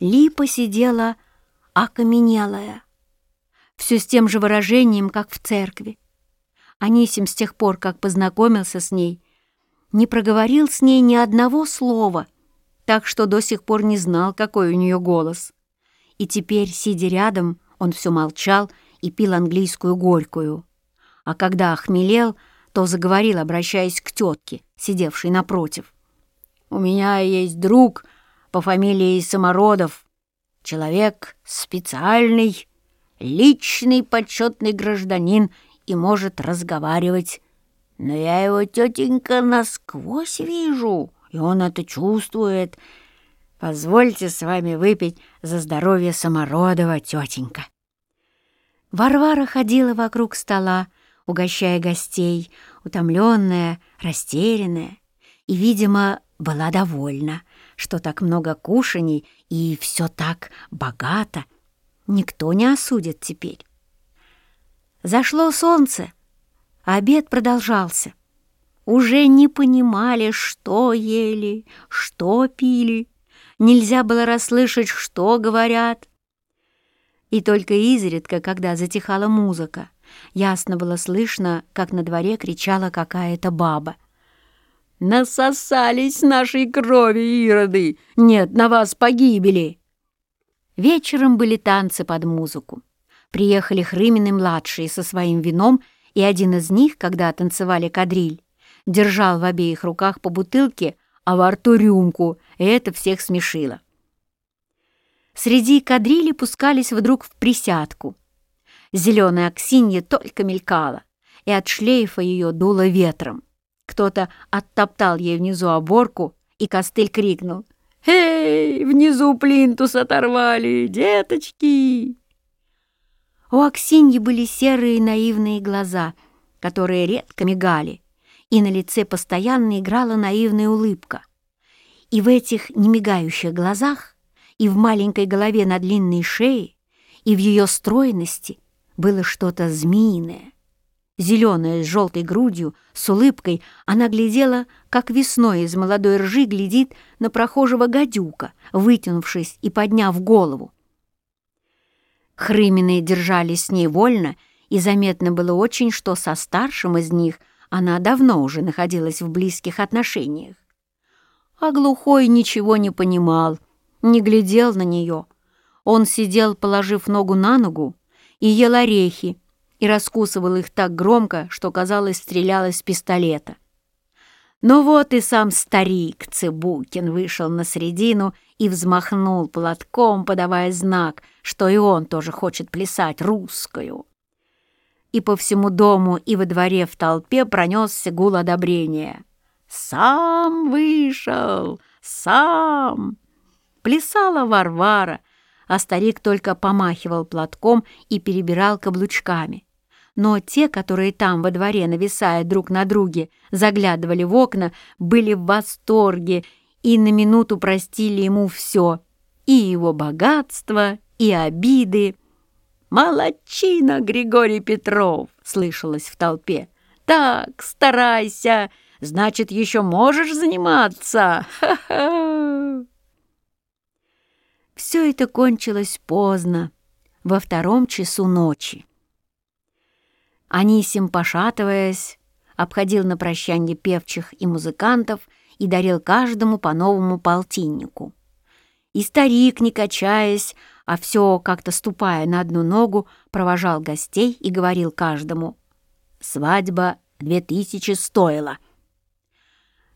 Липа сидела окаменелая, все с тем же выражением, как в церкви. Анисим с тех пор, как познакомился с ней, не проговорил с ней ни одного слова, так что до сих пор не знал, какой у нее голос. И теперь, сидя рядом, он все молчал и пил английскую горькую. А когда охмелел, то заговорил, обращаясь к тетке, сидевшей напротив. «У меня есть друг по фамилии Самородов, человек специальный, личный почетный гражданин и может разговаривать. Но я его, тетенька, насквозь вижу, и он это чувствует. Позвольте с вами выпить за здоровье Самородова, тетенька». Варвара ходила вокруг стола, угощая гостей, утомленная, растерянная, и, видимо, была довольна, что так много кушаний и все так богато. Никто не осудит теперь. Зашло солнце, а обед продолжался. Уже не понимали, что ели, что пили. Нельзя было расслышать, что говорят. И только изредка, когда затихала музыка, ясно было слышно, как на дворе кричала какая-то баба. «Насосались нашей крови, ироды! Нет на вас погибели!» Вечером были танцы под музыку. Приехали Хрымины-младшие со своим вином, и один из них, когда танцевали кадриль, держал в обеих руках по бутылке, а во рту рюмку, и это всех смешило. Среди кадрили пускались вдруг в присядку. Зеленая аксинья только мелькала, и от шлейфа ее дуло ветром. Кто-то оттоптал ей внизу оборку, и костыль крикнул «Эй, внизу плинтус оторвали, деточки!» У Аксиньи были серые наивные глаза, которые редко мигали, и на лице постоянно играла наивная улыбка. И в этих немигающих глазах и в маленькой голове на длинной шее, и в ее стройности было что-то змеиное. Зеленая с желтой грудью, с улыбкой, она глядела, как весной из молодой ржи глядит на прохожего гадюка, вытянувшись и подняв голову. Хрымины держались с ней вольно, и заметно было очень, что со старшим из них она давно уже находилась в близких отношениях. А глухой ничего не понимал, не глядел на нее. Он сидел, положив ногу на ногу, и ел орехи, и раскусывал их так громко, что, казалось, стрелял из пистолета. Но вот и сам старик Цыбукин вышел на середину и взмахнул платком, подавая знак, что и он тоже хочет плясать русскую. И по всему дому и во дворе в толпе пронесся гул одобрения. «Сам вышел! Сам!» Плясала Варвара, а старик только помахивал платком и перебирал каблучками. Но те, которые там во дворе, нависая друг на друге, заглядывали в окна, были в восторге и на минуту простили ему все, и его богатство, и обиды. «Молодчина, Григорий Петров!» — слышалось в толпе. «Так, старайся, значит, еще можешь заниматься! Ха-ха!» Все это кончилось поздно, во втором часу ночи. Анисим, пошатываясь, обходил на прощанье певчих и музыкантов и дарил каждому по новому полтиннику. И старик, не качаясь, а все как-то ступая на одну ногу, провожал гостей и говорил каждому «Свадьба две тысячи стоила».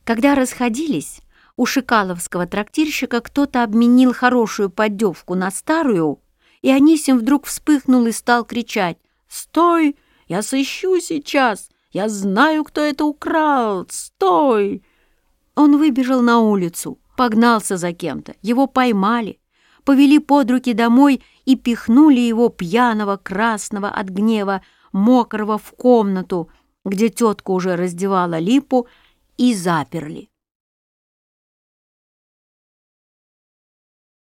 Когда расходились, у шикаловского трактирщика кто-то обменил хорошую поддевку на старую, и Анисим вдруг вспыхнул и стал кричать «Стой! Я сыщу сейчас! Я знаю, кто это украл! Стой!» Он выбежал на улицу, погнался за кем-то, его поймали, повели под руки домой и пихнули его пьяного, красного от гнева, мокрого в комнату, где тетка уже раздевала липу, и заперли.